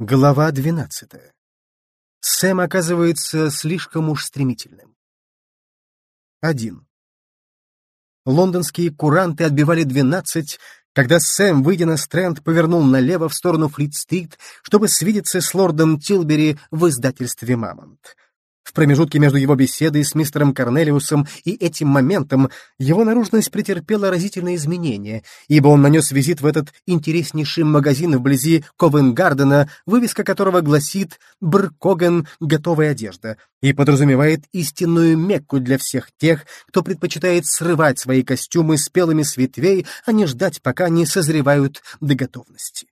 Глава двенадцатая. Сэм оказывается слишком уж стремительным. Один. Лондонские куранты отбивали двенадцать, когда Сэм, выйдя на стренд, повернул налево в сторону Флит-стрит, чтобы свидеться с лордом Тилбери в издательстве «Мамонт». В промежутке между его беседой с мистером Корнелиусом и этим моментом его наружность претерпела разительные изменения, ибо он нанес визит в этот интереснейший магазин вблизи Ковенгардена, вывеска которого гласит «Бр Коган. Готовая одежда» и подразумевает истинную мекку для всех тех, кто предпочитает срывать свои костюмы с пелыми с ветвей, а не ждать, пока не созревают до готовности.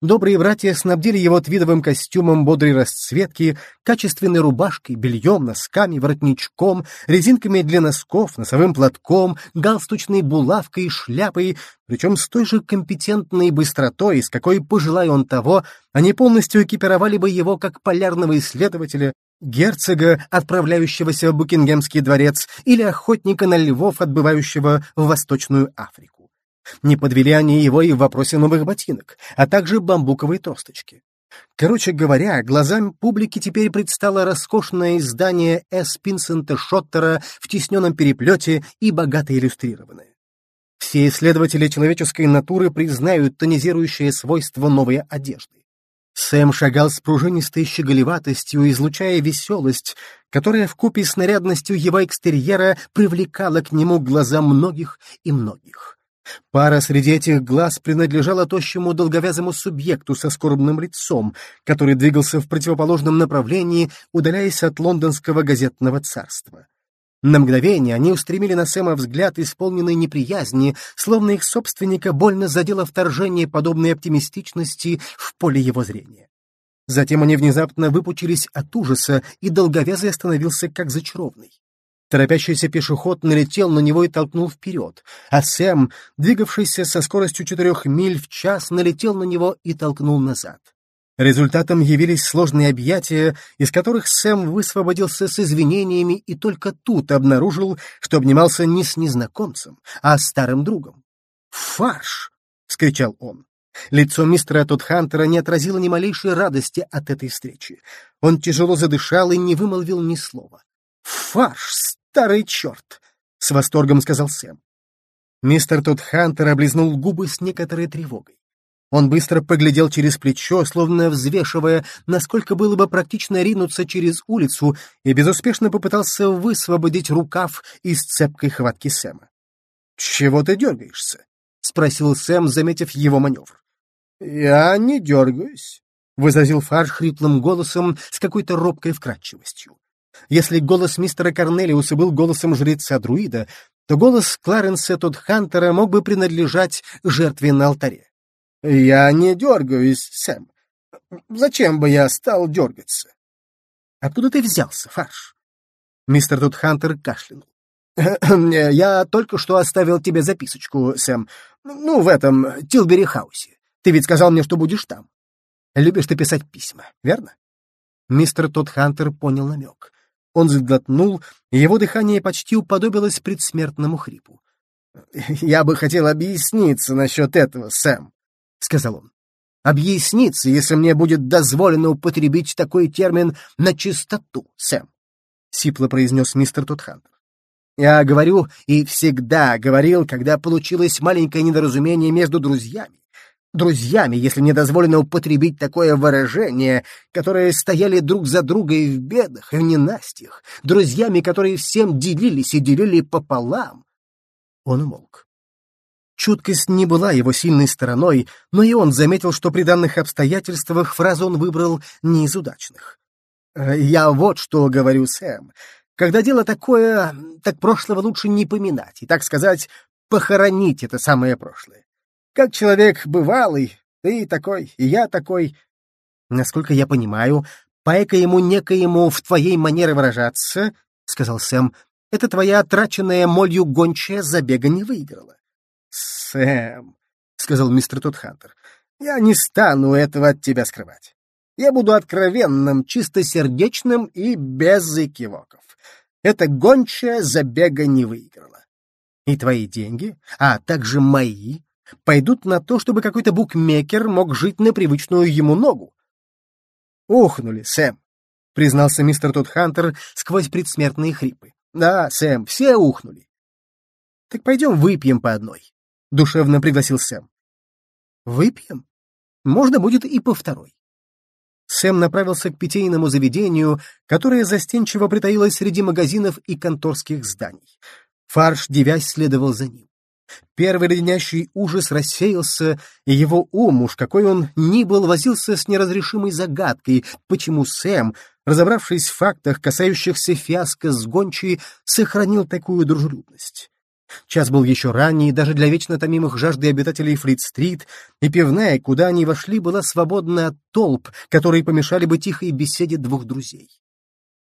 Добрые братья снабдили его твидовым костюмом бодрой расцветки, качественной рубашкой, бельем, носками, воротничком, резинками для носков, носовым платком, галстучной булавкой и шляпой, причем с той же компетентной быстротой, с какой, пожелая он того, они полностью экипировали бы его как полярного исследователя, герцога, отправляющегося в Букингемский дворец, или охотника на львов, отбывающего в Восточную Африку. Не подвели они его и в вопросе новых ботинок, а также бамбуковой тросточки. Короче говоря, глазам публики теперь предстало роскошное издание С. Пинсента Шоттера в тисненном переплете и богато иллюстрированное. Все исследователи человеческой натуры признают тонизирующее свойство новой одежды. Сэм шагал с пружинистой щеголеватостью, излучая веселость, которая вкупе с нарядностью его экстерьера привлекала к нему глаза многих и многих. Пара среди этих глаз принадлежала тощему долговязому субъекту со скорбным лицом, который двигался в противоположном направлении, удаляясь от лондонского газетного царства. На мгновение они устремили на Сэма взгляд, исполненный неприязни, словно их собственника больно задело вторжение подобной оптимистичности в поле его зрения. Затем они внезапно выпучились от ужаса, и долговязый остановился как зачарованный. Торопящийся пешеход налетел на него и толкнул вперед, а Сэм, двигавшийся со скоростью четырех миль в час, налетел на него и толкнул назад. Результатом явились сложные объятия, из которых Сэм высвободился с извинениями и только тут обнаружил, что обнимался не с незнакомцем, а с старым другом. «Фарш!» — скричал он. Лицо мистера Тодхантера не отразило ни малейшей радости от этой встречи. Он тяжело задышал и не вымолвил ни слова. «Фарш! Старый черт!» — с восторгом сказал Сэм. Мистер Тодд Хантер облизнул губы с некоторой тревогой. Он быстро поглядел через плечо, словно взвешивая, насколько было бы практично ринуться через улицу, и безуспешно попытался высвободить рукав из цепкой хватки Сэма. «Чего ты дергаешься?» — спросил Сэм, заметив его маневр. «Я не дергаюсь», — возразил Фарш хриплым голосом с какой-то робкой вкрадчивостью. Если голос мистера Корнелиуса был голосом жреца-друида, то голос Кларенса Тодхантера мог бы принадлежать жертве на алтаре. «Я не дергаюсь, Сэм. Зачем бы я стал дергаться?» «Откуда ты взялся, Фарш?» Мистер Тодхантер кашлянул. «Я только что оставил тебе записочку, Сэм. Ну, в этом Тилбери-хаусе. Ты ведь сказал мне, что будешь там. Любишь ты писать письма, верно?» Мистер Тодхантер понял намек. Он сглотнул, и его дыхание почти уподобилось предсмертному хрипу. «Я бы хотел объясниться насчет этого, Сэм», — сказал он. «Объясниться, если мне будет дозволено употребить такой термин начистоту, Сэм», — сипло произнес мистер Тутхантер. «Я говорю и всегда говорил, когда получилось маленькое недоразумение между друзьями друзьями, если мне дозволено употребить такое выражение, которые стояли друг за друга и в бедах, и в ненастьях, друзьями, которые всем делились и делили пополам. Он умолк. Чуткость не была его сильной стороной, но и он заметил, что при данных обстоятельствах фразу он выбрал не из удачных. «Э, «Я вот что говорю, Сэм. Когда дело такое, так прошлого лучше не поминать и, так сказать, похоронить это самое прошлое. Как человек бывалый, ты такой, и я такой. Насколько я понимаю, по ему некоему в твоей манере выражаться, — сказал Сэм, — это твоя отраченная молью гончая забега не выиграла. — Сэм, — сказал мистер Тутхантер, — я не стану этого от тебя скрывать. Я буду откровенным, чистосердечным и без экивоков. Эта гончая забега не выиграла. И твои деньги, а также мои, пойдут на то, чтобы какой-то букмекер мог жить на привычную ему ногу. «Ухнули, Сэм», — признался мистер Тодхантер сквозь предсмертные хрипы. «Да, Сэм, все ухнули». «Так пойдем выпьем по одной», — душевно пригласил Сэм. «Выпьем? Можно будет и по второй». Сэм направился к питейному заведению, которое застенчиво притаилось среди магазинов и конторских зданий. Фарш, девясь, следовал за ним. Первый леденящий ужас рассеялся, и его ум, уж какой он ни был, возился с неразрешимой загадкой, почему Сэм, разобравшись в фактах, касающихся фиаско с гончей, сохранил такую дружелюбность. Час был еще ранний, даже для вечно томимых жажды обитателей Флит-стрит, и пивная, куда они вошли, была свободна от толп, которые помешали бы тихой беседе двух друзей.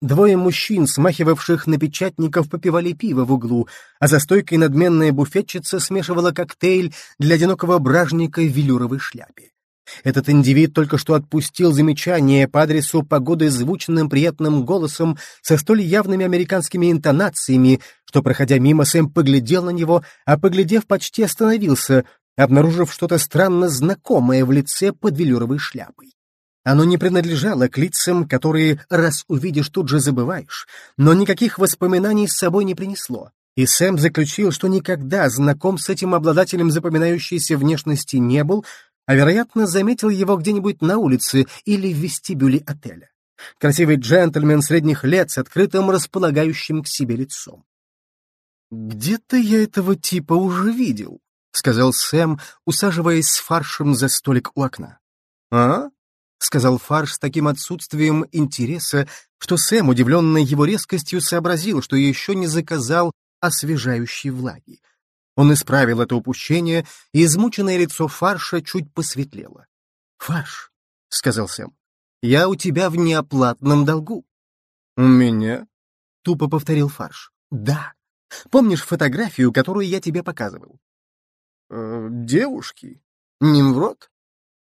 Двое мужчин, смахивавших на печатников, попивали пиво в углу, а за стойкой надменная буфетчица смешивала коктейль для одинокого бражника в велюровой шляпе. Этот индивид только что отпустил замечание по адресу погоды звучным приятным голосом со столь явными американскими интонациями, что, проходя мимо, Сэм поглядел на него, а, поглядев, почти остановился, обнаружив что-то странно знакомое в лице под велюровой шляпой. Оно не принадлежало к лицам, которые, раз увидишь, тут же забываешь, но никаких воспоминаний с собой не принесло. И Сэм заключил, что никогда знаком с этим обладателем запоминающейся внешности не был, а, вероятно, заметил его где-нибудь на улице или в вестибюле отеля. Красивый джентльмен средних лет с открытым располагающим к себе лицом. «Где-то я этого типа уже видел», — сказал Сэм, усаживаясь с фаршем за столик у окна. «А?» — сказал Фарш с таким отсутствием интереса, что Сэм, удивленный его резкостью, сообразил, что еще не заказал освежающей влаги. Он исправил это упущение, и измученное лицо Фарша чуть посветлело. «Фарш», — сказал Сэм, — «я у тебя в неоплатном долгу». «У меня?» — тупо повторил Фарш. «Да. Помнишь фотографию, которую я тебе показывал?» э, «Девушки? Нимврод?»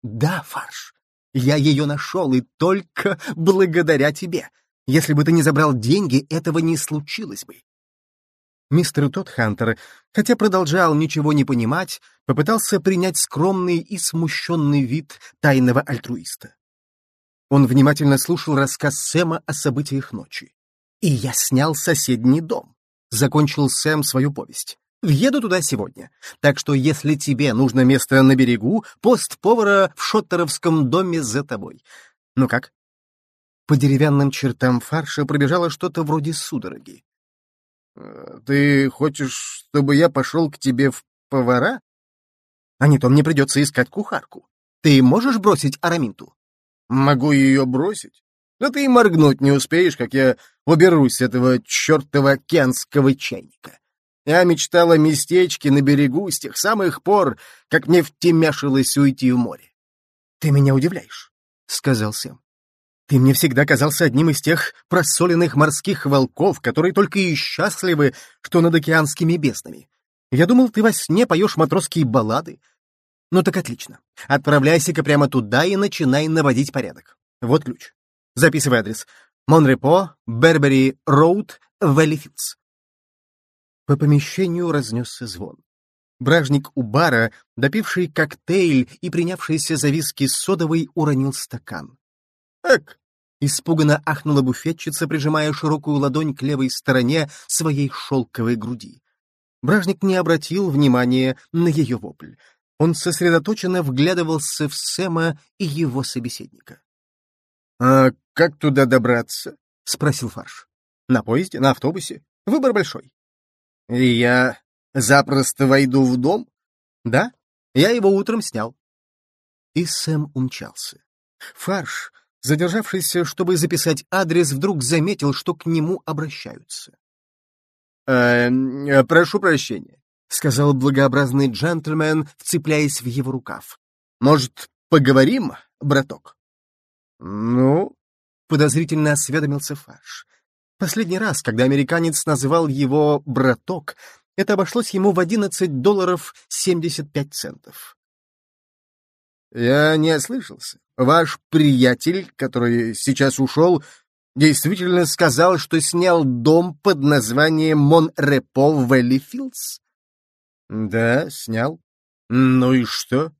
«Да, Фарш. Я ее нашел, и только благодаря тебе. Если бы ты не забрал деньги, этого не случилось бы. Мистер Тодхантер, хотя продолжал ничего не понимать, попытался принять скромный и смущенный вид тайного альтруиста. Он внимательно слушал рассказ Сэма о событиях ночи. «И я снял соседний дом», — закончил Сэм свою повесть. Въеду туда сегодня. Так что, если тебе нужно место на берегу, пост повара в шоттеровском доме за тобой. Ну как? По деревянным чертам фарша пробежало что-то вроде судороги. Э, «Ты хочешь, чтобы я пошел к тебе в повара?» «А не то мне придется искать кухарку. Ты можешь бросить Араминту?» «Могу ее бросить? Да ты и моргнуть не успеешь, как я уберусь с этого чертова океанского чайника. Я мечтал о местечке на берегу с тех самых пор, как мне втемяшилось уйти в море. — Ты меня удивляешь, — сказал Сэм. — Ты мне всегда казался одним из тех просоленных морских волков, которые только и счастливы, что над океанскими безднами. Я думал, ты во сне поешь матросские баллады. Ну так отлично. Отправляйся-ка прямо туда и начинай наводить порядок. Вот ключ. Записывай адрес. Монрепо, Бербери Роуд, Вэллифилдс. По помещению разнесся звон. Бражник у бара, допивший коктейль и принявшийся за виски содовой, уронил стакан. «Эк!» — испуганно ахнула буфетчица, прижимая широкую ладонь к левой стороне своей шелковой груди. Бражник не обратил внимания на ее вопль. Он сосредоточенно вглядывался в Сэма и его собеседника. «А как туда добраться?» — спросил Фарш. «На поезде? На автобусе? Выбор большой. Я запросто войду в дом? Да, я его утром снял. И Сэм умчался. Фарш, задержавшийся, чтобы записать адрес, вдруг заметил, что к нему обращаются. «Э, -э прошу прощения», — сказал благообразный джентльмен, вцепляясь в его рукав. «Может, поговорим, браток?» «Ну?» — подозрительно осведомился Фарш. Последний раз, когда американец называл его «браток», это обошлось ему в 11 долларов 75 центов. «Я не ослышался. Ваш приятель, который сейчас ушел, действительно сказал, что снял дом под названием Монрепо в Вэллифилдс?» «Да, снял. Ну и что?»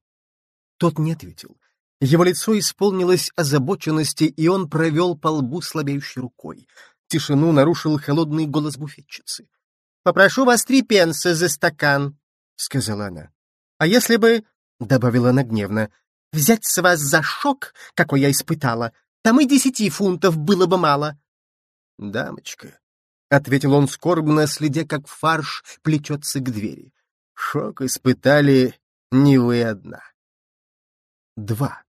Тот не ответил. Его лицо исполнилось озабоченности, и он провел по лбу слабеющей рукой. Тишину нарушил холодный голос буфетчицы. «Попрошу вас три пенса за стакан», — сказала она. «А если бы...» — добавила она гневно. «Взять с вас за шок, какой я испытала, там и десяти фунтов было бы мало». «Дамочка», — ответил он скорбно, следя, как фарш плечется к двери. «Шок испытали не вы одна». Два.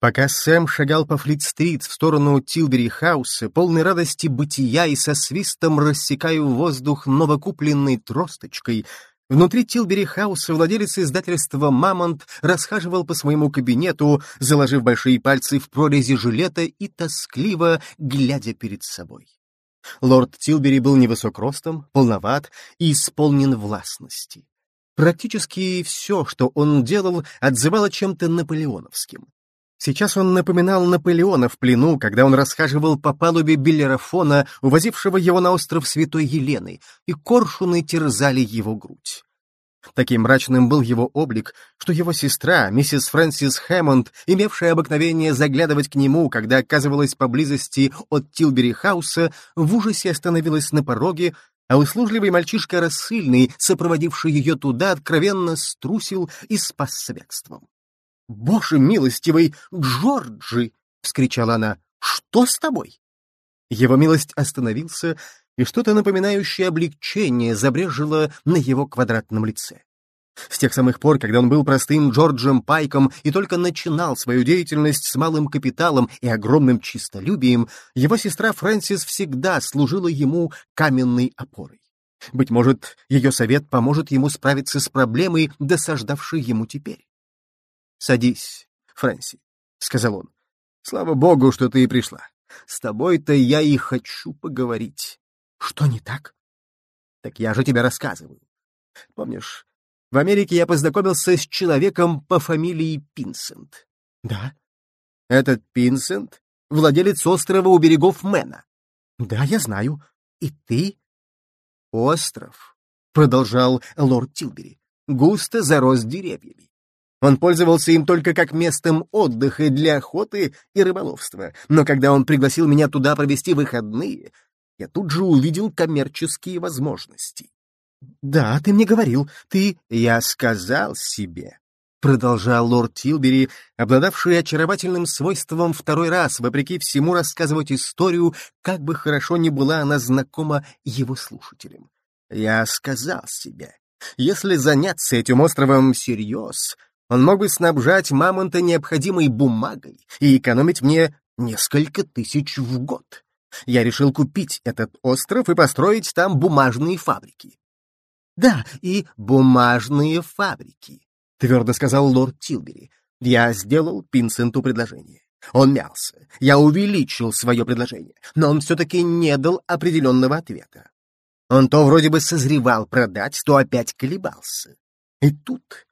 Пока Сэм шагал по Флит-стрит в сторону Тилбери-хауса, полной радости бытия и со свистом рассекая воздух новокупленной тросточкой, внутри Тилбери-хауса владелец издательства «Мамонт» расхаживал по своему кабинету, заложив большие пальцы в прорези жилета и тоскливо глядя перед собой. Лорд Тилбери был невысок ростом, полноват и исполнен властности. Практически все, что он делал, отзывало чем-то наполеоновским. Сейчас он напоминал Наполеона в плену, когда он расхаживал по палубе Беллерофона, увозившего его на остров Святой Елены, и коршуны терзали его грудь. Таким мрачным был его облик, что его сестра, миссис Фрэнсис Хэммонд, имевшая обыкновение заглядывать к нему, когда оказывалась поблизости от Тилбери-хауса, в ужасе остановилась на пороге, а услужливый мальчишка рассыльный, сопроводивший ее туда, откровенно струсил и спасся бегством. «Боже милостивый, Джорджи!» — вскричала она. «Что с тобой?» Его милость остановился, и что-то напоминающее облегчение забрежило на его квадратном лице. С тех самых пор, когда он был простым Джорджем Пайком и только начинал свою деятельность с малым капиталом и огромным чистолюбием, его сестра Фрэнсис всегда служила ему каменной опорой. Быть может, ее совет поможет ему справиться с проблемой, досаждавшей ему теперь. «Садись, Фрэнси», — сказал он. «Слава богу, что ты и пришла. С тобой-то я и хочу поговорить». «Что не так?» «Так я же тебе рассказываю. Помнишь, в Америке я познакомился с человеком по фамилии Пинсент». «Да». «Этот Пинсент — владелец острова у берегов Мэна». «Да, я знаю. И ты?» «Остров», — продолжал лорд Тилбери, — «густо зарос деревьями. Он пользовался им только как местом отдыха для охоты и рыболовства, но когда он пригласил меня туда провести выходные, я тут же увидел коммерческие возможности. «Да, ты мне говорил, ты...» «Я сказал себе», — продолжал лорд Тилбери, обладавший очаровательным свойством второй раз, вопреки всему, рассказывать историю, как бы хорошо ни была она знакома его слушателям. «Я сказал себе, если заняться этим островом всерьез, он мог бы снабжать мамонта необходимой бумагой и экономить мне несколько тысяч в год. Я решил купить этот остров и построить там бумажные фабрики. Да, и бумажные фабрики, твердо сказал лорд Тилбери. Я сделал Пинсенту предложение. Он мялся. Я увеличил свое предложение, но он все-таки не дал определенного ответа. Он то вроде бы созревал продать, то опять колебался. И тут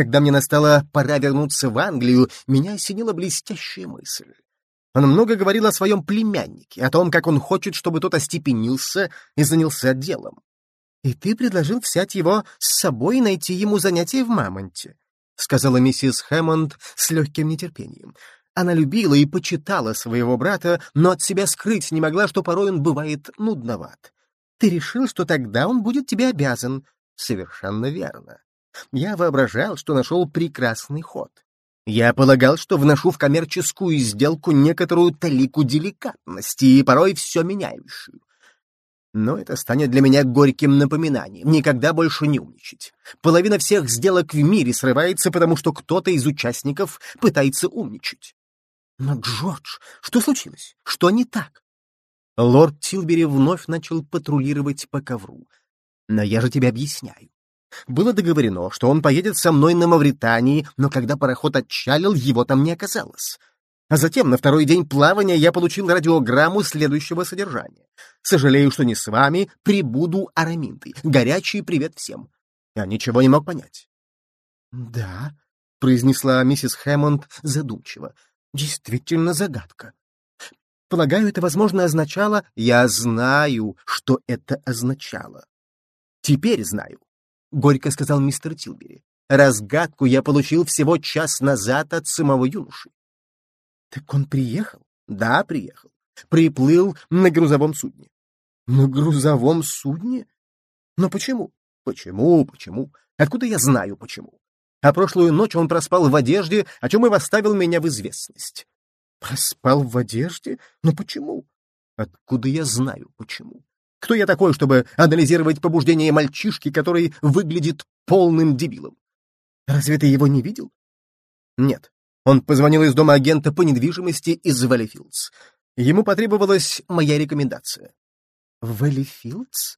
когда мне настала пора вернуться в Англию, меня осенила блестящая мысль. Он много говорил о своем племяннике, о том, как он хочет, чтобы тот остепенился и занялся делом. «И ты предложил взять его с собой и найти ему занятие в Мамонте», — сказала миссис Хэммонд с легким нетерпением. Она любила и почитала своего брата, но от себя скрыть не могла, что порой он бывает нудноват. «Ты решил, что тогда он будет тебе обязан?» «Совершенно верно. Я воображал, что нашел прекрасный ход. Я полагал, что вношу в коммерческую сделку некоторую талику деликатности и порой все меняющую. Но это станет для меня горьким напоминанием, никогда больше не умничать. Половина всех сделок в мире срывается, потому что кто-то из участников пытается умничать. Но, Джордж, что случилось? Что не так? Лорд Тилбери вновь начал патрулировать по ковру. Но я же тебе объясняю. Было договорено, что он поедет со мной на Мавритании, но когда пароход отчалил, его там не оказалось. А затем, на второй день плавания, я получил радиограмму следующего содержания. «Сожалею, что не с вами, прибуду Араминтой. Горячий привет всем». Я ничего не мог понять. «Да», — произнесла миссис Хэммонд задумчиво, — «действительно загадка. Полагаю, это, возможно, означало... Я знаю, что это означало. Теперь знаю. — горько сказал мистер Тилбери. Разгадку я получил всего час назад от самого юноши. Так он приехал? Да, приехал. Приплыл на грузовом судне. На грузовом судне? Но почему? Почему, почему? Откуда я знаю почему? А прошлую ночь он проспал в одежде, о чем и восставил меня в известность. Проспал в одежде? Но почему? Откуда я знаю почему? Кто я такой, чтобы анализировать побуждение мальчишки, который выглядит полным дебилом? Разве ты его не видел? Нет. Он позвонил из дома агента по недвижимости из Вэллифилдс. Ему потребовалась моя рекомендация. Вэллифилдс?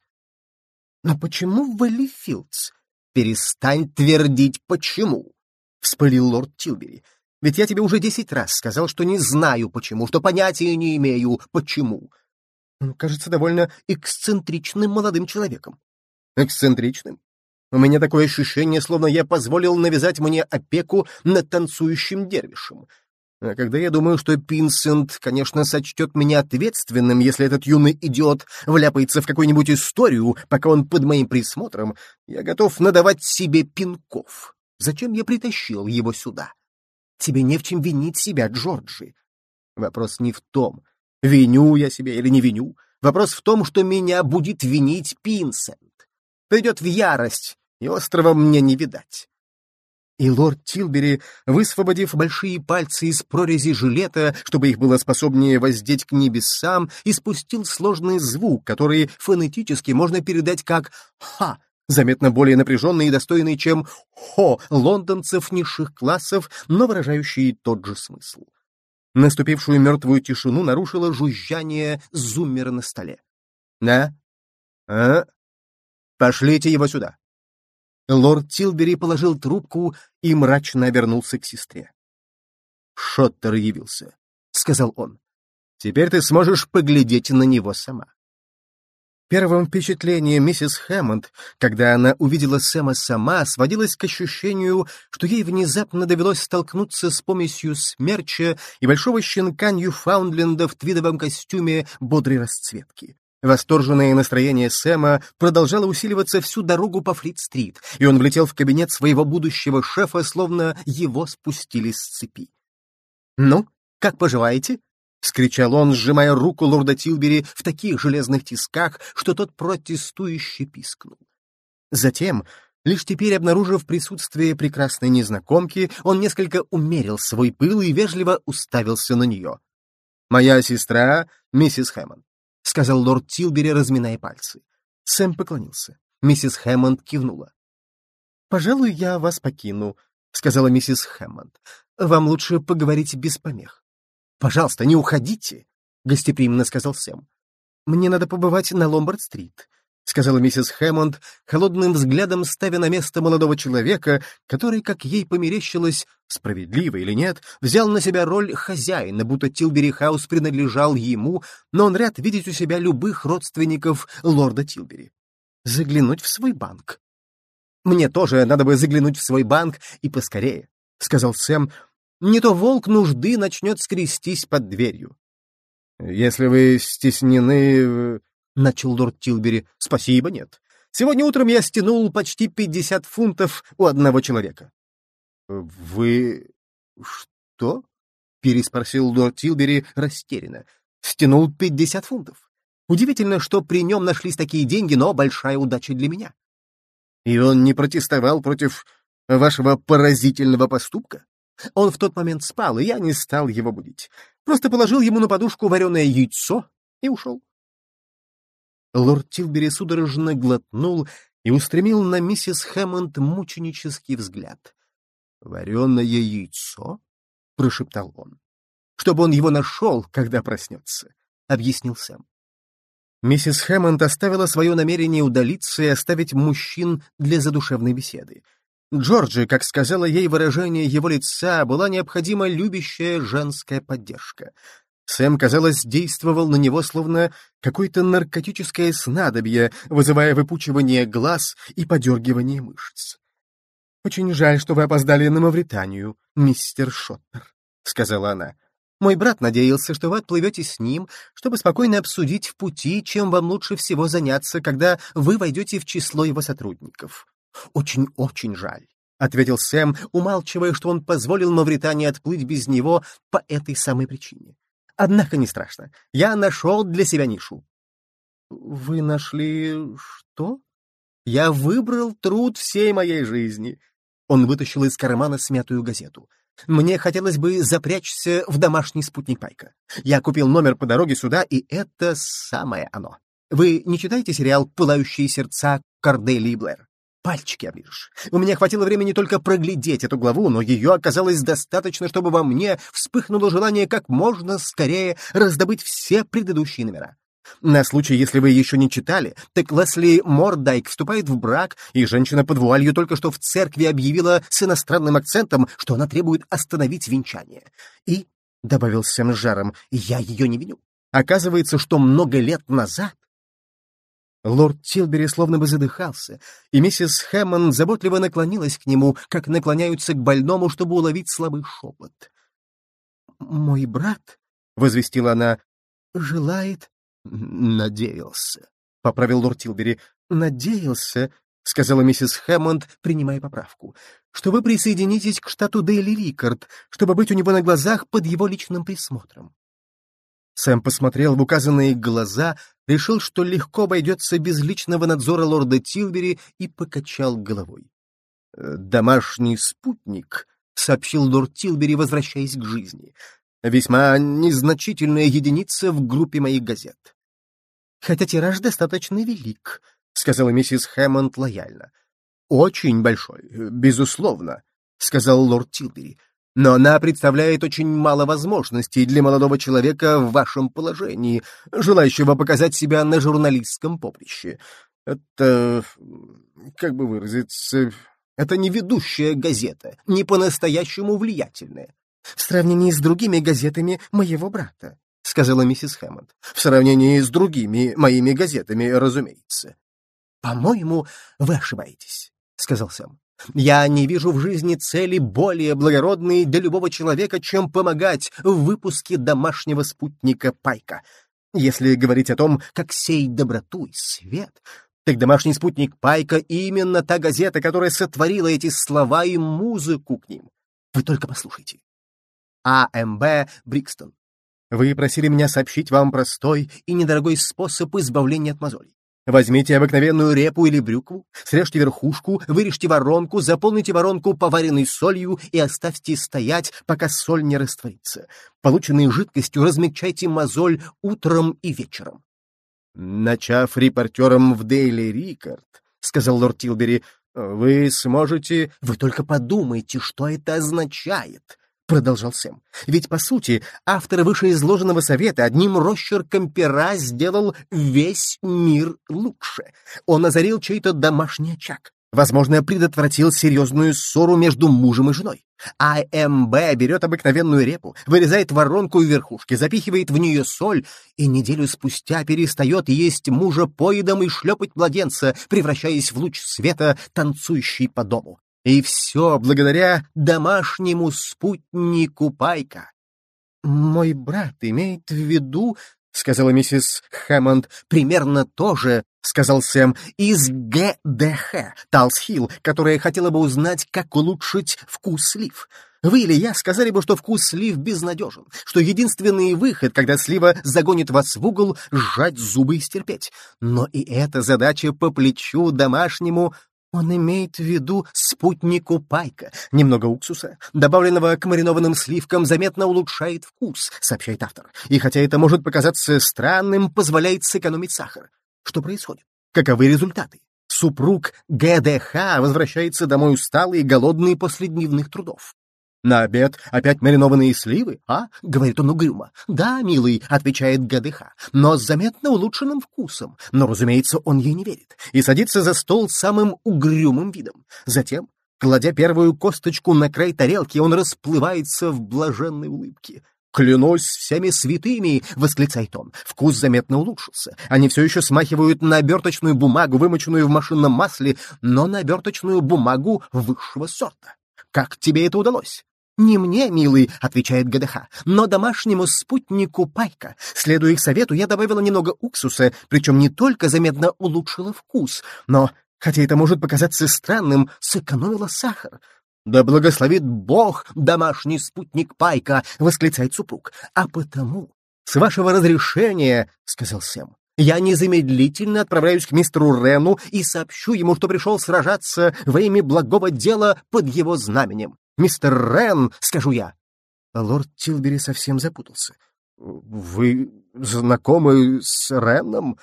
Но почему Вэллифилдс? Перестань твердить «почему», — вспылил лорд Тилбери. Ведь я тебе уже десять раз сказал, что не знаю почему, что понятия не имею почему. Кажется довольно эксцентричным молодым человеком. Эксцентричным? У меня такое ощущение, словно я позволил навязать мне опеку над танцующим дервишем. А когда я думаю, что Пинсент, конечно, сочтет меня ответственным, если этот юный идиот вляпается в какую-нибудь историю, пока он под моим присмотром, я готов надавать себе пинков. Зачем я притащил его сюда? Тебе не в чем винить себя, Джорджи. Вопрос не в том, виню я себя или не виню. Вопрос в том, что меня будет винить Пинсент. Придет в ярость, и острова мне не видать. И лорд Тилбери, высвободив большие пальцы из прорези жилета, чтобы их было способнее воздеть к небесам, испустил сложный звук, который фонетически можно передать как «ха», заметно более напряженный и достойный, чем «хо» лондонцев низших классов, но выражающий тот же смысл. Наступившую мертвую тишину нарушило жужжание зуммера на столе. «Да? А? Пошлите его сюда!» Лорд Тилбери положил трубку и мрачно обернулся к сестре. «Шоттер явился», — сказал он. «Теперь ты сможешь поглядеть на него сама». Первым впечатлением миссис Хэммонд, когда она увидела Сэма сама, сводилось к ощущению, что ей внезапно довелось столкнуться с помесью смерча и большого щенка Ньюфаундленда в твидовом костюме бодрой расцветки. Восторженное настроение Сэма продолжало усиливаться всю дорогу по Флит-стрит, и он влетел в кабинет своего будущего шефа, словно его спустили с цепи. «Ну, как поживаете?» — вскричал он, сжимая руку лорда Тилбери в таких железных тисках, что тот протестующе пискнул. Затем, лишь теперь обнаружив присутствие прекрасной незнакомки, он несколько умерил свой пыл и вежливо уставился на нее. «Моя сестра, миссис Хэммонд. — сказал лорд Тилбери, разминая пальцы. Сэм поклонился. Миссис Хэммонд кивнула. «Пожалуй, я вас покину», — сказала миссис Хэммонд. «Вам лучше поговорить без помех». «Пожалуйста, не уходите», — гостеприимно сказал Сэм. «Мне надо побывать на Ломбард-стрит. — сказала миссис Хэммонд, холодным взглядом ставя на место молодого человека, который, как ей померещилось, справедливо или нет, взял на себя роль хозяина, будто Тилбери Хаус принадлежал ему, но он ряд видеть у себя любых родственников лорда Тилбери. Заглянуть в свой банк. «Мне тоже надо бы заглянуть в свой банк и поскорее», — сказал Сэм. «Не то волк нужды начнет скрестись под дверью». «Если вы стеснены...» — начал лорд Тилбери. — Спасибо, нет. Сегодня утром я стянул почти пятьдесят фунтов у одного человека. — Вы... что? — переспросил лорд Тилбери растерянно. — Стянул пятьдесят фунтов. Удивительно, что при нем нашлись такие деньги, но большая удача для меня. И он не протестовал против вашего поразительного поступка? Он в тот момент спал, и я не стал его будить. Просто положил ему на подушку вареное яйцо и ушел. Лорд Тилбери судорожно глотнул и устремил на миссис Хэммонд мученический взгляд. «Вареное яйцо?» — прошептал он. «Чтобы он его нашел, когда проснется», — объяснил Сэм. Миссис Хэммонд оставила свое намерение удалиться и оставить мужчин для задушевной беседы. Джорджи, как сказала ей выражение его лица, была необходима любящая женская поддержка. Сэм, казалось, действовал на него словно какое-то наркотическое снадобье, вызывая выпучивание глаз и подергивание мышц. «Очень жаль, что вы опоздали на Мавританию, мистер Шоттер», — сказала она. «Мой брат надеялся, что вы отплывете с ним, чтобы спокойно обсудить в пути, чем вам лучше всего заняться, когда вы войдете в число его сотрудников. Очень-очень жаль. ответил Сэм, умалчивая, что он позволил Мавритании отплыть без него по этой самой причине. Однако не страшно. Я нашел для себя нишу. Вы нашли что? Я выбрал труд всей моей жизни. Он вытащил из кармана смятую газету. Мне хотелось бы запрячься в домашний спутник Пайка. Я купил номер по дороге сюда, и это самое оно. Вы не читаете сериал «Пылающие сердца» Кордели Блэр? Пальчики оближешь. У меня хватило времени только проглядеть эту главу, но ее оказалось достаточно, чтобы во мне вспыхнуло желание как можно скорее раздобыть все предыдущие номера. На случай, если вы еще не читали, так Лесли Мордайк вступает в брак, и женщина под вуалью только что в церкви объявила с иностранным акцентом, что она требует остановить венчание. И, — добавил Сэм с жаром, — я ее не виню. Оказывается, что много лет назад Лорд Тилбери словно бы задыхался, и миссис Хэммон заботливо наклонилась к нему, как наклоняются к больному, чтобы уловить слабый шепот. «Мой брат», — возвестила она, — «желает...» «Надеялся», — поправил лорд Тилбери. «Надеялся», — сказала миссис Хэммонд, принимая поправку, «что вы присоединитесь к штату Дейли Рикард, чтобы быть у него на глазах под его личным присмотром. Сэм посмотрел в указанные глаза, решил, что легко обойдется без личного надзора лорда Тилбери и покачал головой. «Э, «Домашний спутник», — сообщил лорд Тилбери, возвращаясь к жизни. «Весьма незначительная единица в группе моих газет». «Хотя тираж достаточно велик», — сказала миссис Хэммонд лояльно. «Очень большой, безусловно», — сказал лорд Тилбери но она представляет очень мало возможностей для молодого человека в вашем положении, желающего показать себя на журналистском поприще. Это, как бы выразиться, это не ведущая газета, не по-настоящему влиятельная. В сравнении с другими газетами моего брата, — сказала миссис Хэммонд. В сравнении с другими моими газетами, разумеется. — По-моему, вы ошибаетесь, — сказал Сэм. Я не вижу в жизни цели более благородной для любого человека, чем помогать в выпуске домашнего спутника Пайка. Если говорить о том, как сеять доброту и свет, так домашний спутник Пайка — именно та газета, которая сотворила эти слова и музыку к ним. Вы только послушайте. А.М.Б. Брикстон. Вы просили меня сообщить вам простой и недорогой способ избавления от мозолей. Возьмите обыкновенную репу или брюкву, срежьте верхушку, вырежьте воронку, заполните воронку поваренной солью и оставьте стоять, пока соль не растворится. Полученной жидкостью размягчайте мозоль утром и вечером. «Начав репортером в Дейли Рикард», — сказал лорд Тилбери, — «вы сможете...» «Вы только подумайте, что это означает», продолжал Сэм. Ведь, по сути, автор вышеизложенного совета одним росчерком пера сделал весь мир лучше. Он озарил чей-то домашний очаг. Возможно, предотвратил серьезную ссору между мужем и женой. АМБ берет обыкновенную репу, вырезает воронку в верхушке, запихивает в нее соль и неделю спустя перестает есть мужа поедом и шлепать младенца, превращаясь в луч света, танцующий по дому. И все благодаря домашнему спутнику Пайка. «Мой брат имеет в виду, — сказала миссис Хэммонд, — примерно то же, — сказал Сэм, — из ГДХ, Талсхилл, которая хотела бы узнать, как улучшить вкус слив. Вы или я сказали бы, что вкус слив безнадежен, что единственный выход, когда слива загонит вас в угол, — сжать зубы и стерпеть. Но и эта задача по плечу домашнему он имеет в виду спутнику пайка. Немного уксуса, добавленного к маринованным сливкам, заметно улучшает вкус, сообщает автор. И хотя это может показаться странным, позволяет сэкономить сахар. Что происходит? Каковы результаты? Супруг ГДХ возвращается домой усталый и голодный после дневных трудов. «На обед опять маринованные сливы, а?» — говорит он угрюмо. «Да, милый», — отвечает ГДХ, — «но с заметно улучшенным вкусом». Но, разумеется, он ей не верит и садится за стол самым угрюмым видом. Затем, кладя первую косточку на край тарелки, он расплывается в блаженной улыбке. «Клянусь всеми святыми!» — восклицает он. Вкус заметно улучшился. Они все еще смахивают на оберточную бумагу, вымоченную в машинном масле, но на оберточную бумагу высшего сорта. Как тебе это удалось? «Не мне, милый», — отвечает ГДХ, — «но домашнему спутнику Пайка. Следуя их совету, я добавила немного уксуса, причем не только заметно улучшила вкус, но хотя это может показаться странным, сэкономила сахар. «Да благословит Бог домашний спутник Пайка!» — восклицает супруг. «А потому, с вашего разрешения, — сказал Сэм, — я незамедлительно отправляюсь к мистеру Рену и сообщу ему, что пришел сражаться во имя благого дела под его знаменем. Мистер Рен, — скажу я». Лорд Тилбери совсем запутался. «Вы знакомы с Реном?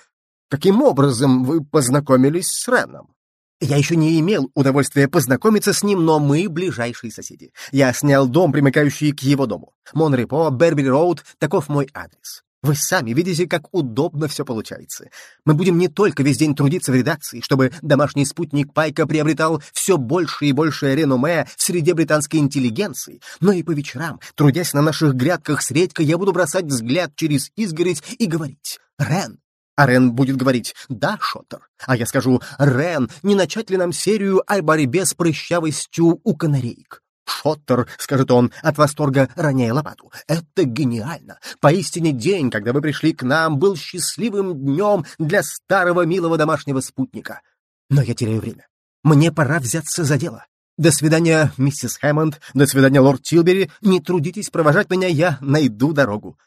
Каким образом вы познакомились с Реном?» Я еще не имел удовольствия познакомиться с ним, но мы ближайшие соседи. Я снял дом, примыкающий к его дому. Монрепо, Бербери-Роуд, таков мой адрес. Вы сами видите, как удобно все получается. Мы будем не только весь день трудиться в редакции, чтобы домашний спутник Пайка приобретал все больше и большее реноме в среде британской интеллигенции, но и по вечерам, трудясь на наших грядках с редькой, я буду бросать взгляд через изгородь и говорить «Рен, а Рен будет говорить «Да, Шоттер». А я скажу «Рен, не начать ли нам серию о борьбе с прыщавостью у канареек?» «Шоттер», — скажет он, от восторга роняя лопату. «Это гениально! Поистине день, когда вы пришли к нам, был счастливым днем для старого милого домашнего спутника. Но я теряю время. Мне пора взяться за дело. До свидания, миссис Хэммонд, до свидания, лорд Тилбери. Не трудитесь провожать меня, я найду дорогу.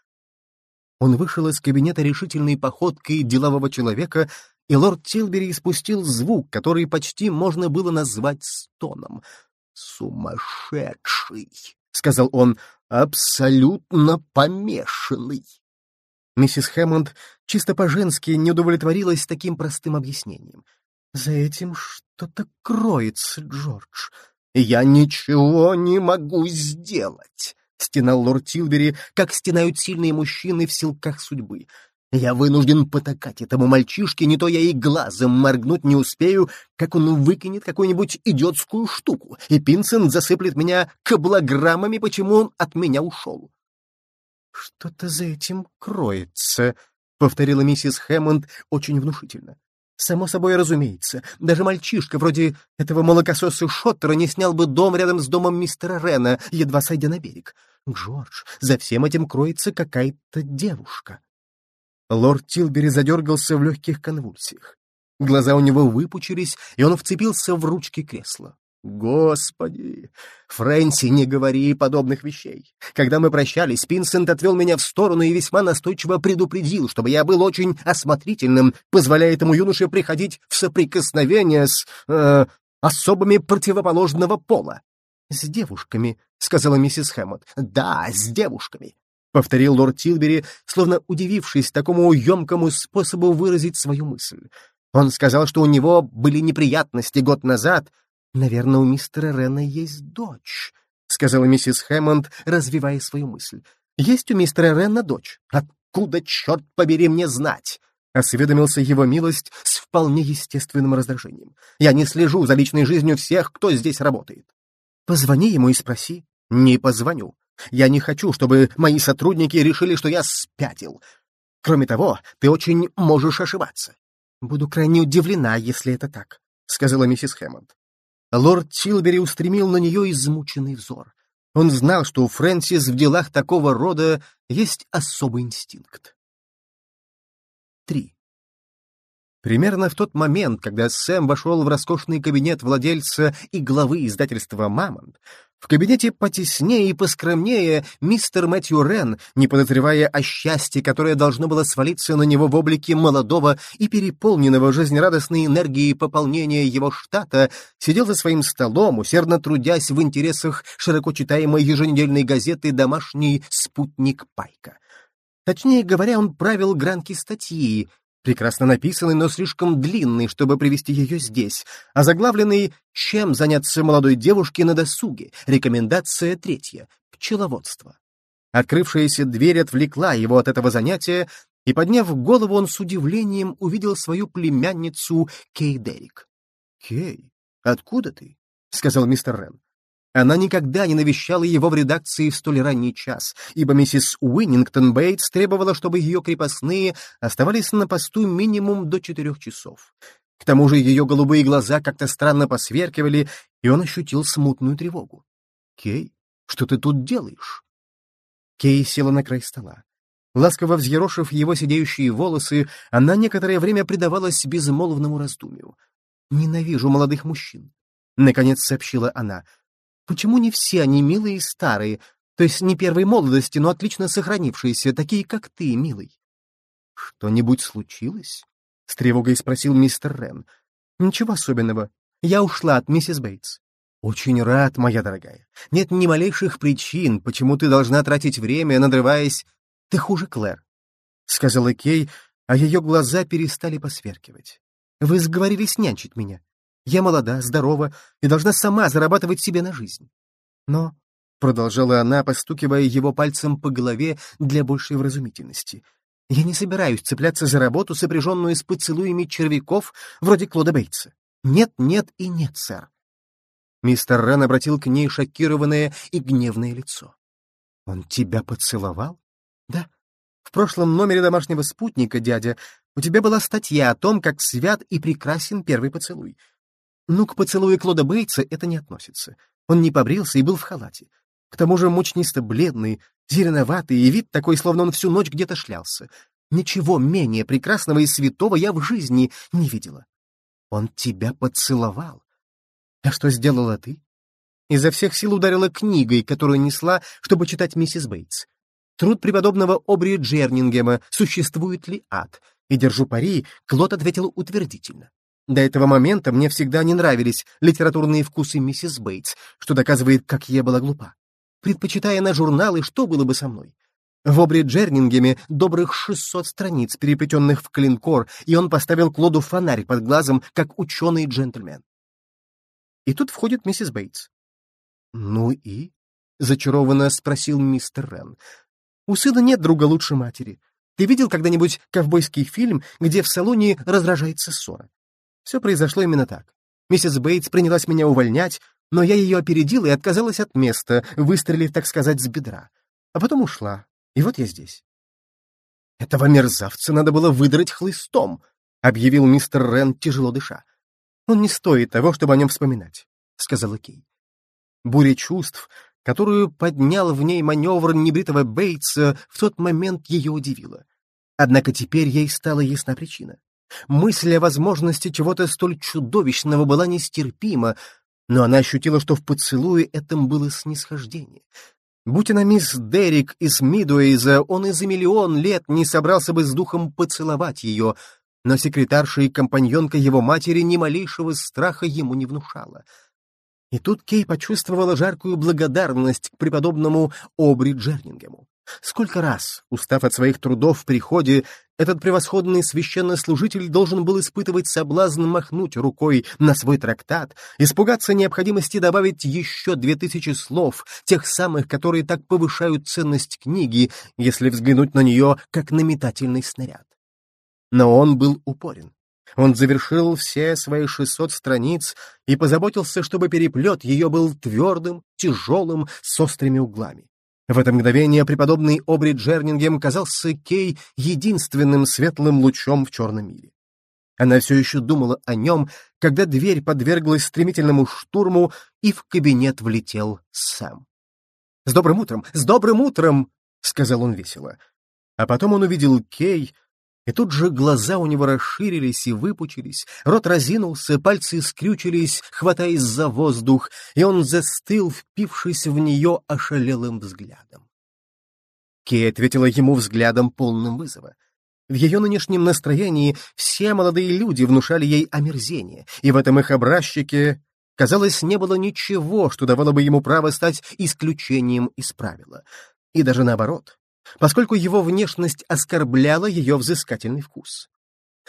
Он вышел из кабинета решительной походкой делового человека, и лорд Тилбери испустил звук, который почти можно было назвать стоном. «Сумасшедший!» — сказал он, — «абсолютно помешанный!» Миссис Хэммонд чисто по-женски не удовлетворилась таким простым объяснением. «За этим что-то кроется, Джордж. Я ничего не могу сделать!» стенал лорд Тилбери, как стенают сильные мужчины в силках судьбы. Я вынужден потакать этому мальчишке, не то я и глазом моргнуть не успею, как он выкинет какую-нибудь идиотскую штуку, и Пинсент засыплет меня каблограммами, почему он от меня ушел. «Что-то за этим кроется», — повторила миссис Хэммонд очень внушительно. Само собой разумеется, даже мальчишка вроде этого молокососа Шоттера не снял бы дом рядом с домом мистера Рена, едва сойдя на берег. Джордж, за всем этим кроется какая-то девушка. Лорд Тилбери задергался в легких конвульсиях. Глаза у него выпучились, и он вцепился в ручки кресла. Господи! Фрэнси, не говори подобных вещей. Когда мы прощались, Пинсент отвел меня в сторону и весьма настойчиво предупредил, чтобы я был очень осмотрительным, позволяя этому юноше приходить в соприкосновение с... Э, особыми противоположного пола. «С девушками», — сказала миссис Хэммот. «Да, с девушками», — повторил лорд Тилбери, словно удивившись такому емкому способу выразить свою мысль. Он сказал, что у него были неприятности год назад, «Наверное, у мистера Рена есть дочь», — сказала миссис Хэммонд, развивая свою мысль. «Есть у мистера Рена дочь? Откуда, черт побери, мне знать?» — осведомился его милость с вполне естественным раздражением. «Я не слежу за личной жизнью всех, кто здесь работает». «Позвони ему и спроси». «Не позвоню. Я не хочу, чтобы мои сотрудники решили, что я спятил. Кроме того, ты очень можешь ошибаться». «Буду крайне удивлена, если это так», — сказала миссис Хэммонд. Лорд Тилбери устремил на нее измученный взор. Он знал, что у Фрэнсис в делах такого рода есть особый инстинкт. 3. Примерно в тот момент, когда Сэм вошел в роскошный кабинет владельца и главы издательства «Мамонт», в кабинете потеснее и поскромнее мистер Мэтью Рен, не подозревая о счастье, которое должно было свалиться на него в облике молодого и переполненного жизнерадостной энергией пополнения его штата, сидел за своим столом, усердно трудясь в интересах широко читаемой еженедельной газеты «Домашний спутник Пайка». Точнее говоря, он правил гранки статьи, прекрасно написанный, но слишком длинный, чтобы привести ее здесь, а заглавленный «Чем заняться молодой девушке на досуге?» Рекомендация третья — пчеловодство. Открывшаяся дверь отвлекла его от этого занятия, и, подняв голову, он с удивлением увидел свою племянницу Кей Дерик. «Кей, откуда ты?» — сказал мистер Рен. Она никогда не навещала его в редакции в столь ранний час, ибо миссис Уиннингтон Бейтс требовала, чтобы ее крепостные оставались на посту минимум до четырех часов. К тому же ее голубые глаза как-то странно посверкивали, и он ощутил смутную тревогу. «Кей, что ты тут делаешь?» Кей села на край стола. Ласково взъерошив его сидеющие волосы, она некоторое время предавалась безмолвному раздумью. Ненавижу молодых мужчин. Наконец сообщила она. Почему не все они милые и старые, то есть не первой молодости, но отлично сохранившиеся, такие, как ты, милый? Что-нибудь случилось? С тревогой спросил мистер Рен. Ничего особенного. Я ушла от миссис Бейтс. Очень рад, моя дорогая. Нет ни малейших причин, почему ты должна тратить время, надрываясь. Ты хуже Клэр, — сказала Кей, а ее глаза перестали посверкивать. Вы сговорились нянчить меня. Я молода, здорова и должна сама зарабатывать себе на жизнь. Но, — продолжала она, постукивая его пальцем по голове для большей вразумительности, — я не собираюсь цепляться за работу, сопряженную с поцелуями червяков вроде Клода Бейтса. Нет, нет и нет, сэр. Мистер Рен обратил к ней шокированное и гневное лицо. «Он тебя поцеловал?» «Да. В прошлом номере домашнего спутника, дядя, у тебя была статья о том, как свят и прекрасен первый поцелуй. Ну, к поцелую Клода Бейтса это не относится. Он не побрился и был в халате. К тому же мучнисто-бледный, зеленоватый, и вид такой, словно он всю ночь где-то шлялся. Ничего менее прекрасного и святого я в жизни не видела. Он тебя поцеловал. А что сделала ты? Изо всех сил ударила книгой, которую несла, чтобы читать миссис Бейтс. Труд преподобного Обри Джернингема «Существует ли ад?» И, держу пари, Клод ответил утвердительно. До этого момента мне всегда не нравились литературные вкусы миссис Бейтс, что доказывает, как я была глупа. Предпочитая на журналы, что было бы со мной? В Обри Джернингеме добрых 600 страниц, переплетенных в клинкор, и он поставил Клоду фонарь под глазом, как ученый-джентльмен. И тут входит миссис Бейтс. «Ну и?» — зачарованно спросил мистер Рен. «У сына нет друга лучше матери. Ты видел когда-нибудь ковбойский фильм, где в салоне раздражается ссора? Все произошло именно так. Миссис Бейтс принялась меня увольнять, но я ее опередил и отказалась от места, выстрелив, так сказать, с бедра. А потом ушла. И вот я здесь. «Этого мерзавца надо было выдрать хлыстом», — объявил мистер Рен, тяжело дыша. «Он не стоит того, чтобы о нем вспоминать», — сказала Кей. Буря чувств, которую поднял в ней маневр небритого Бейтса, в тот момент ее удивила. Однако теперь ей стала ясна причина. Мысль о возможности чего-то столь чудовищного была нестерпима, но она ощутила, что в поцелуе этом было снисхождение. Будь она мисс Дерек из Мидуэйза, он и за миллион лет не собрался бы с духом поцеловать ее, но секретарша и компаньонка его матери ни малейшего страха ему не внушала. И тут Кей почувствовала жаркую благодарность к преподобному Обри Джернингему. Сколько раз, устав от своих трудов в приходе, этот превосходный священнослужитель должен был испытывать соблазн махнуть рукой на свой трактат, испугаться необходимости добавить еще две тысячи слов, тех самых, которые так повышают ценность книги, если взглянуть на нее как на метательный снаряд. Но он был упорен. Он завершил все свои шестьсот страниц и позаботился, чтобы переплет ее был твердым, тяжелым, с острыми углами. В это мгновение преподобный Обри Джернингем казался Кей единственным светлым лучом в черном мире. Она все еще думала о нем, когда дверь подверглась стремительному штурму, и в кабинет влетел Сэм. «С добрым утром! С добрым утром!» — сказал он весело. А потом он увидел Кей, и тут же глаза у него расширились и выпучились, рот разинулся, пальцы скрючились, хватаясь за воздух, и он застыл, впившись в нее ошалелым взглядом. Кей ответила ему взглядом полным вызова. В ее нынешнем настроении все молодые люди внушали ей омерзение, и в этом их образчике, казалось, не было ничего, что давало бы ему право стать исключением из правила. И даже наоборот, поскольку его внешность оскорбляла ее взыскательный вкус.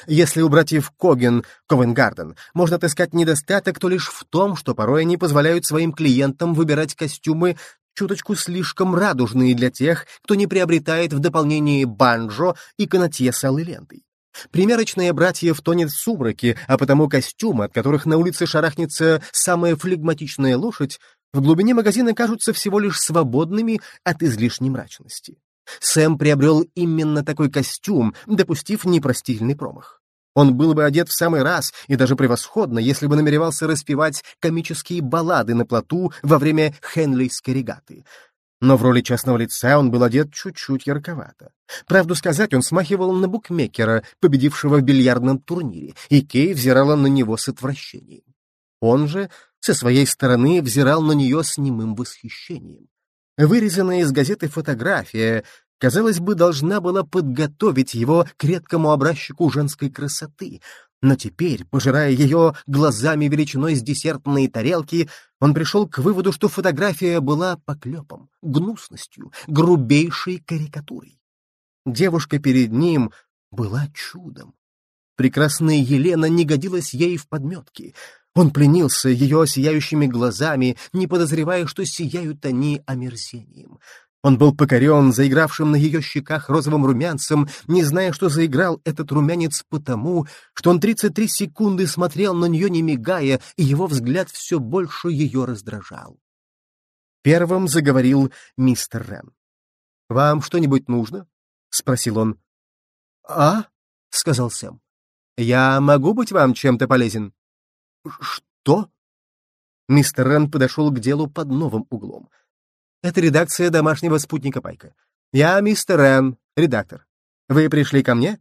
Если у братьев Коген, Ковенгарден, можно отыскать недостаток, то лишь в том, что порой они позволяют своим клиентам выбирать костюмы чуточку слишком радужные для тех, кто не приобретает в дополнение банджо и канатье с алой лентой. Примерочные братьев тонет в сумраке, а потому костюмы, от которых на улице шарахнется самая флегматичная лошадь, в глубине магазина кажутся всего лишь свободными от излишней мрачности. Сэм приобрел именно такой костюм, допустив непростительный промах. Он был бы одет в самый раз и даже превосходно, если бы намеревался распевать комические баллады на плоту во время Хенлейской регаты. но в роли частного лица он был одет чуть-чуть ярковато. Правду сказать, он смахивал на букмекера, победившего в бильярдном турнире, и Кей взирала на него с отвращением. Он же, со своей стороны, взирал на нее с немым восхищением. Вырезанная из газеты фотография, казалось бы, должна была подготовить его к редкому образчику женской красоты, но теперь, пожирая ее глазами величиной с десертные тарелки, он пришел к выводу, что фотография была поклепом, гнусностью, грубейшей карикатурой. Девушка перед ним была чудом. Прекрасная Елена не годилась ей в подметки. Он пленился ее сияющими глазами, не подозревая, что сияют они омерзением. Он был покорен заигравшим на ее щеках розовым румянцем, не зная, что заиграл этот румянец потому, что он 33 секунды смотрел на нее, не мигая, и его взгляд все больше ее раздражал. Первым заговорил мистер Рен. «Вам что-нибудь нужно?» — спросил он. «А?» — сказал Сэм. «Я могу быть вам чем-то полезен?» «Что?» Мистер Рен подошел к делу под новым углом — это редакция домашнего спутника Пайка. Я мистер Рен, редактор. Вы пришли ко мне?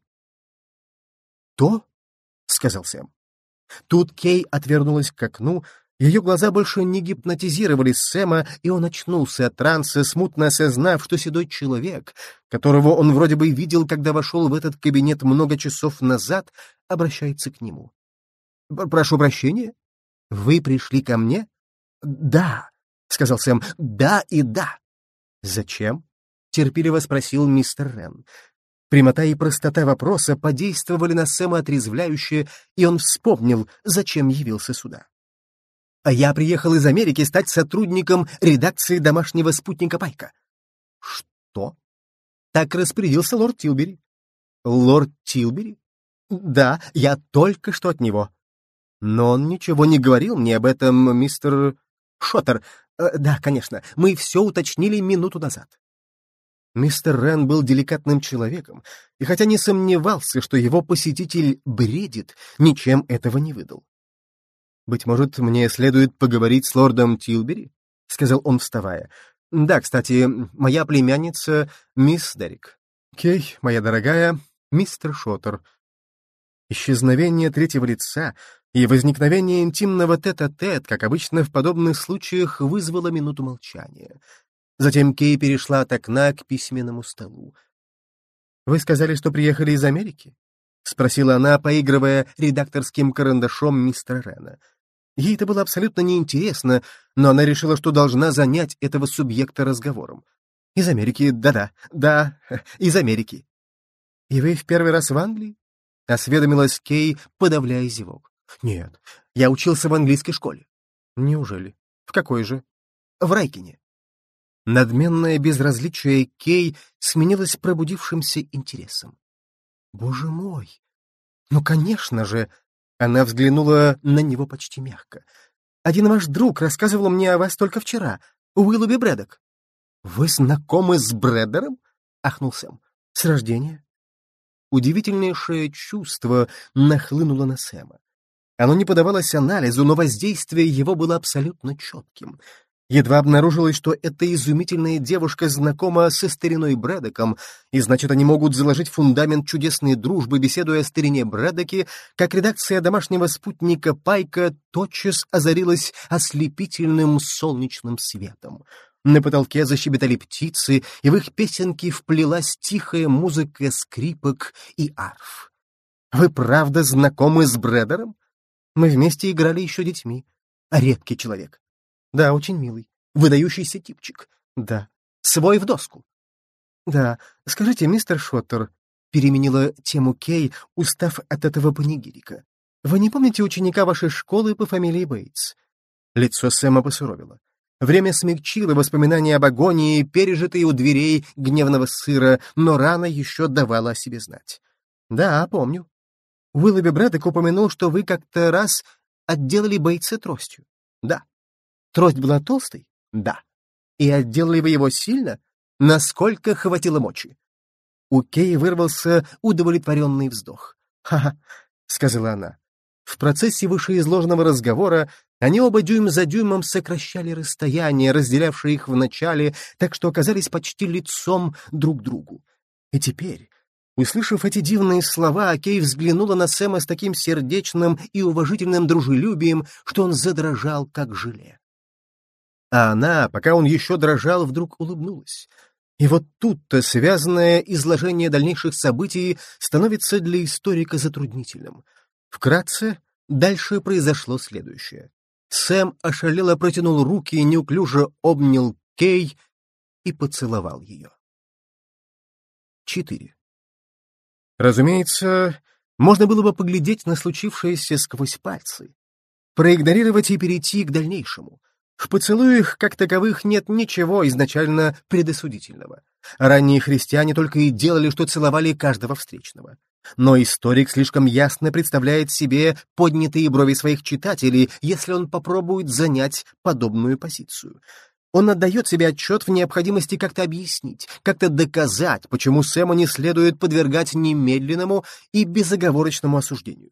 То? — сказал Сэм. Тут Кей отвернулась к окну, ее глаза больше не гипнотизировали Сэма, и он очнулся от транса, смутно осознав, что седой человек, которого он вроде бы видел, когда вошел в этот кабинет много часов назад, обращается к нему. «Прошу прощения? Вы пришли ко мне?» «Да», — сказал Сэм. «Да и да». «Зачем?» — терпеливо спросил мистер Рен. Прямота и простота вопроса подействовали на Сэма отрезвляюще, и он вспомнил, зачем явился сюда. «А я приехал из Америки стать сотрудником редакции домашнего спутника Пайка». «Что?» Так распорядился лорд Тилбери. «Лорд Тилбери?» «Да, я только что от него». «Но он ничего не говорил мне об этом, мистер Шоттер. Э, да, конечно, мы все уточнили минуту назад. Мистер Рен был деликатным человеком, и хотя не сомневался, что его посетитель бредит, ничем этого не выдал. «Быть может, мне следует поговорить с лордом Тилбери?» — сказал он, вставая. «Да, кстати, моя племянница — мисс Дерек. Кей, моя дорогая, мистер Шоттер». Исчезновение третьего лица и возникновение интимного тет-а-тет, -тет, как обычно в подобных случаях, вызвало минуту молчания. Затем Кей перешла от окна к письменному столу. «Вы сказали, что приехали из Америки?» — спросила она, поигрывая редакторским карандашом мистера Рена. Ей это было абсолютно неинтересно, но она решила, что должна занять этого субъекта разговором. «Из Америки, да-да, да, из Америки». «И вы в первый раз в Англии?» — осведомилась Кей, подавляя зевок. Нет, я учился в английской школе. Неужели? В какой же? В Райкине. Надменное безразличие Кей сменилось пробудившимся интересом. Боже мой! Ну, конечно же! Она взглянула на него почти мягко. Один ваш друг рассказывал мне о вас только вчера, Уиллоби Брэдок. Вы знакомы с Брэдером? Ахнул Сэм. С рождения. Удивительнейшее чувство нахлынуло на Сэма. Оно не подавалось анализу, но воздействие его было абсолютно четким. Едва обнаружилось, что эта изумительная девушка знакома со стариной Брэдоком, и значит, они могут заложить фундамент чудесной дружбы, беседуя о старине Брэдоке, как редакция домашнего спутника Пайка тотчас озарилась ослепительным солнечным светом. На потолке защебетали птицы, и в их песенки вплелась тихая музыка скрипок и арф. «Вы правда знакомы с Брэдером?» Мы вместе играли еще детьми. Редкий человек. Да, очень милый. Выдающийся типчик. Да. Свой в доску. Да. Скажите, мистер Шоттер, переменила тему Кей, устав от этого панигирика. Вы не помните ученика вашей школы по фамилии Бейтс? Лицо Сэма посуровило. Время смягчило воспоминания об агонии, пережитые у дверей гневного сыра, но рана еще давала о себе знать. Да, помню. Уиллоби Брэдок упомянул, что вы как-то раз отделали бойца тростью. Да. Трость была толстой? Да. И отделали вы его сильно? Насколько хватило мочи? У Кей вырвался удовлетворенный вздох. «Ха-ха», — сказала она. В процессе вышеизложенного разговора Они оба дюйм за дюймом сокращали расстояние, разделявшее их в начале, так что оказались почти лицом друг к другу. И теперь, услышав эти дивные слова, Кей взглянула на Сэма с таким сердечным и уважительным дружелюбием, что он задрожал, как желе. А она, пока он еще дрожал, вдруг улыбнулась. И вот тут-то связанное изложение дальнейших событий становится для историка затруднительным. Вкратце, дальше произошло следующее. Сэм ошалело протянул руки, и неуклюже обнял Кей и поцеловал ее. 4. Разумеется, можно было бы поглядеть на случившееся сквозь пальцы, проигнорировать и перейти к дальнейшему. В поцелуях, как таковых, нет ничего изначально предосудительного. Ранние христиане только и делали, что целовали каждого встречного. Но историк слишком ясно представляет себе поднятые брови своих читателей, если он попробует занять подобную позицию. Он отдает себе отчет в необходимости как-то объяснить, как-то доказать, почему Сэму не следует подвергать немедленному и безоговорочному осуждению.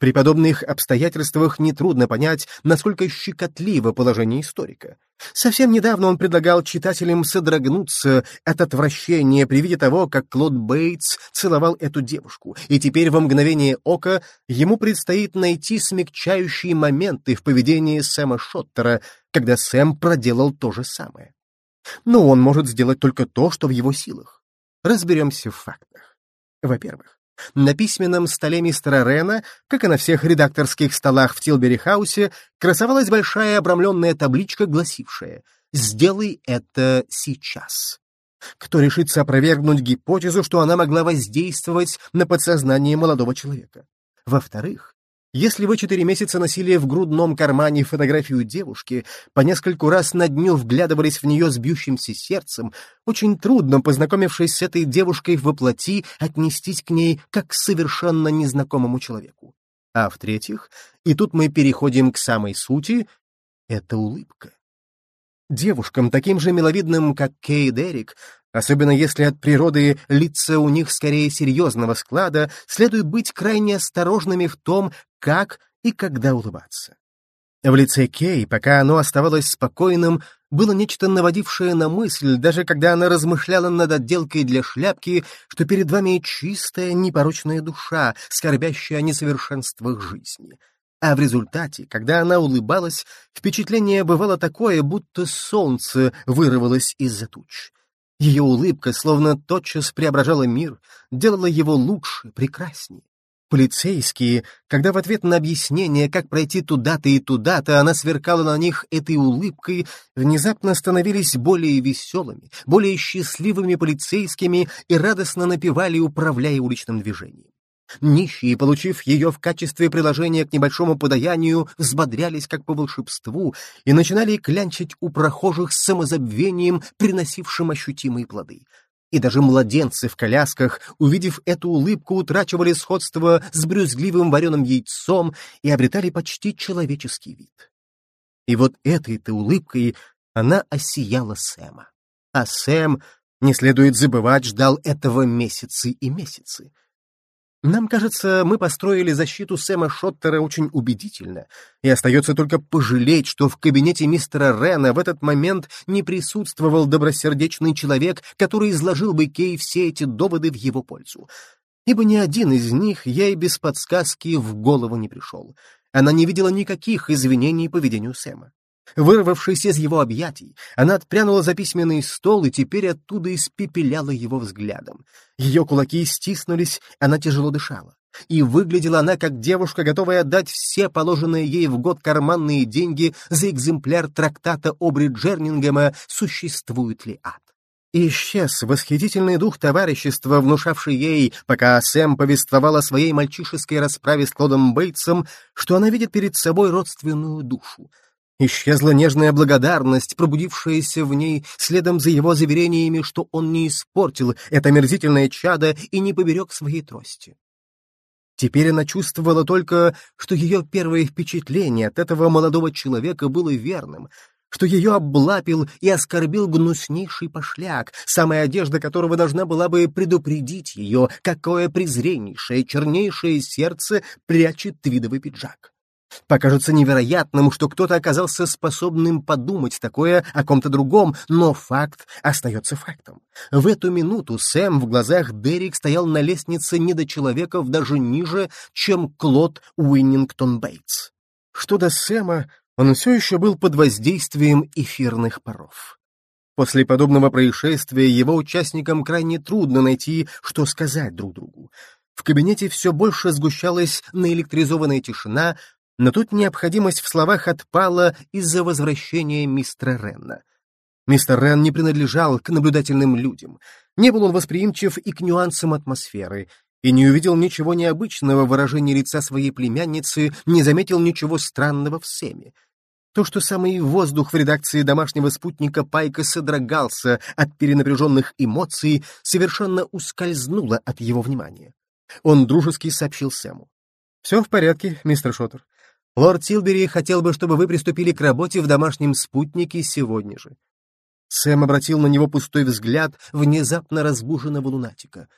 При подобных обстоятельствах нетрудно понять, насколько щекотливо положение историка. Совсем недавно он предлагал читателям содрогнуться от отвращения при виде того, как Клод Бейтс целовал эту девушку, и теперь во мгновение ока ему предстоит найти смягчающие моменты в поведении Сэма Шоттера, когда Сэм проделал то же самое. Но он может сделать только то, что в его силах. Разберемся в фактах. Во-первых, на письменном столе мистера Рена, как и на всех редакторских столах в Тилбери-хаусе, красовалась большая обрамленная табличка, гласившая «Сделай это сейчас». Кто решится опровергнуть гипотезу, что она могла воздействовать на подсознание молодого человека? Во-вторых, если вы четыре месяца носили в грудном кармане фотографию девушки, по нескольку раз на дню вглядывались в нее с бьющимся сердцем, очень трудно, познакомившись с этой девушкой воплоти, отнестись к ней как к совершенно незнакомому человеку. А в-третьих, и тут мы переходим к самой сути, это улыбка. Девушкам, таким же миловидным, как Кей Дерек, Особенно если от природы лица у них скорее серьезного склада, следует быть крайне осторожными в том, как и когда улыбаться. В лице Кей, пока оно оставалось спокойным, было нечто наводившее на мысль, даже когда она размышляла над отделкой для шляпки, что перед вами чистая, непорочная душа, скорбящая о несовершенствах жизни. А в результате, когда она улыбалась, впечатление бывало такое, будто солнце вырвалось из-за туч. Ее улыбка словно тотчас преображала мир, делала его лучше, прекраснее. Полицейские, когда в ответ на объяснение, как пройти туда-то и туда-то, она сверкала на них этой улыбкой, внезапно становились более веселыми, более счастливыми полицейскими и радостно напевали, управляя уличным движением. Нищие, получив ее в качестве приложения к небольшому подаянию, взбодрялись как по волшебству и начинали клянчить у прохожих с самозабвением, приносившим ощутимые плоды. И даже младенцы в колясках, увидев эту улыбку, утрачивали сходство с брюзгливым вареным яйцом и обретали почти человеческий вид. И вот этой-то улыбкой она осияла Сэма. А Сэм, не следует забывать, ждал этого месяцы и месяцы. Нам кажется, мы построили защиту Сэма Шоттера очень убедительно, и остается только пожалеть, что в кабинете мистера Рена в этот момент не присутствовал добросердечный человек, который изложил бы Кей все эти доводы в его пользу. Ибо ни один из них ей без подсказки в голову не пришел. Она не видела никаких извинений поведению Сэма. Вырвавшись из его объятий, она отпрянула за письменный стол и теперь оттуда испепеляла его взглядом. Ее кулаки стиснулись, она тяжело дышала. И выглядела она как девушка, готовая отдать все положенные ей в год карманные деньги за экземпляр трактата Обри Джернингема «Существует ли ад?». Исчез восхитительный дух товарищества, внушавший ей, пока Сэм повествовал о своей мальчишеской расправе с Клодом Бейтсом, что она видит перед собой родственную душу. Исчезла нежная благодарность, пробудившаяся в ней следом за его заверениями, что он не испортил это мерзительное чадо и не поберег своей трости. Теперь она чувствовала только, что ее первое впечатление от этого молодого человека было верным, что ее облапил и оскорбил гнуснейший пошляк, самая одежда которого должна была бы предупредить ее, какое презреннейшее, чернейшее сердце прячет твидовый пиджак. Покажется невероятным, что кто-то оказался способным подумать такое о ком-то другом, но факт остается фактом. В эту минуту Сэм в глазах Дерек стоял на лестнице недочеловеков даже ниже, чем Клод Уиннингтон Бейтс. Что до Сэма, он все еще был под воздействием эфирных паров. После подобного происшествия его участникам крайне трудно найти, что сказать друг другу. В кабинете все больше сгущалась наэлектризованная тишина, но тут необходимость в словах отпала из-за возвращения мистера Ренна. Мистер Рен не принадлежал к наблюдательным людям, не был он восприимчив и к нюансам атмосферы, и не увидел ничего необычного в выражении лица своей племянницы, не заметил ничего странного в Сэме. То, что самый воздух в редакции домашнего спутника Пайка содрогался от перенапряженных эмоций, совершенно ускользнуло от его внимания. Он дружески сообщил Сэму. «Все в порядке, мистер Шоттер. Лорд Тилбери хотел бы, чтобы вы приступили к работе в домашнем спутнике сегодня же. Сэм обратил на него пустой взгляд внезапно разбуженного лунатика.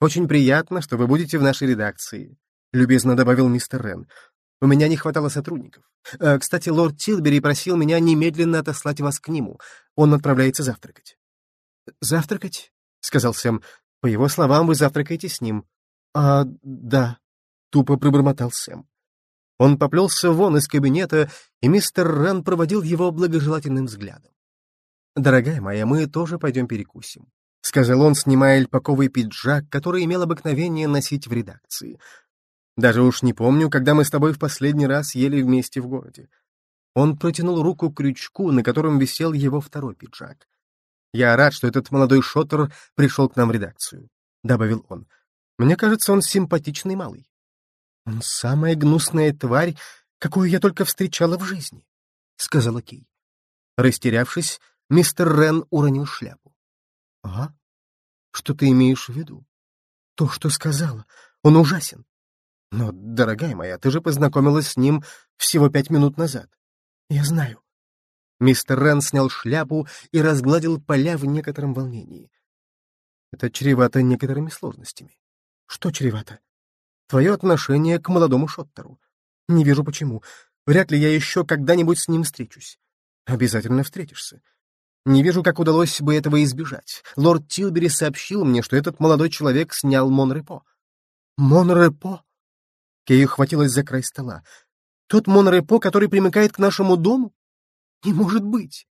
«Очень приятно, что вы будете в нашей редакции», — любезно добавил мистер Рен. «У меня не хватало сотрудников. А, кстати, лорд Тилбери просил меня немедленно отослать вас к нему. Он отправляется завтракать». «Завтракать?» — сказал Сэм. «По его словам, вы завтракаете с ним». «А, да», — тупо пробормотал Сэм. Он поплелся вон из кабинета, и мистер Рен проводил его благожелательным взглядом. «Дорогая моя, мы тоже пойдем перекусим», — сказал он, снимая альпаковый пиджак, который имел обыкновение носить в редакции. «Даже уж не помню, когда мы с тобой в последний раз ели вместе в городе». Он протянул руку к крючку, на котором висел его второй пиджак. «Я рад, что этот молодой шоттер пришел к нам в редакцию», — добавил он. «Мне кажется, он симпатичный малый». «Он самая гнусная тварь, какую я только встречала в жизни», — сказала Кей. Растерявшись, мистер Рен уронил шляпу. «А? Что ты имеешь в виду?» «То, что сказала. Он ужасен». «Но, дорогая моя, ты же познакомилась с ним всего пять минут назад». «Я знаю». Мистер Рен снял шляпу и разгладил поля в некотором волнении. «Это чревато некоторыми сложностями». «Что чревато?» Твое отношение к молодому Шоттеру. Не вижу почему. Вряд ли я еще когда-нибудь с ним встречусь. Обязательно встретишься. Не вижу, как удалось бы этого избежать. Лорд Тилбери сообщил мне, что этот молодой человек снял Монрепо. Монрепо? Кей ухватилась за край стола. Тот Монрепо, который примыкает к нашему дому? Не может быть.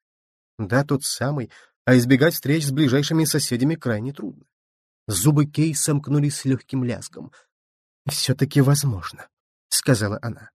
Да, тот самый, а избегать встреч с ближайшими соседями крайне трудно. Зубы Кей сомкнулись с легким лязгом — «Все-таки возможно», — сказала она.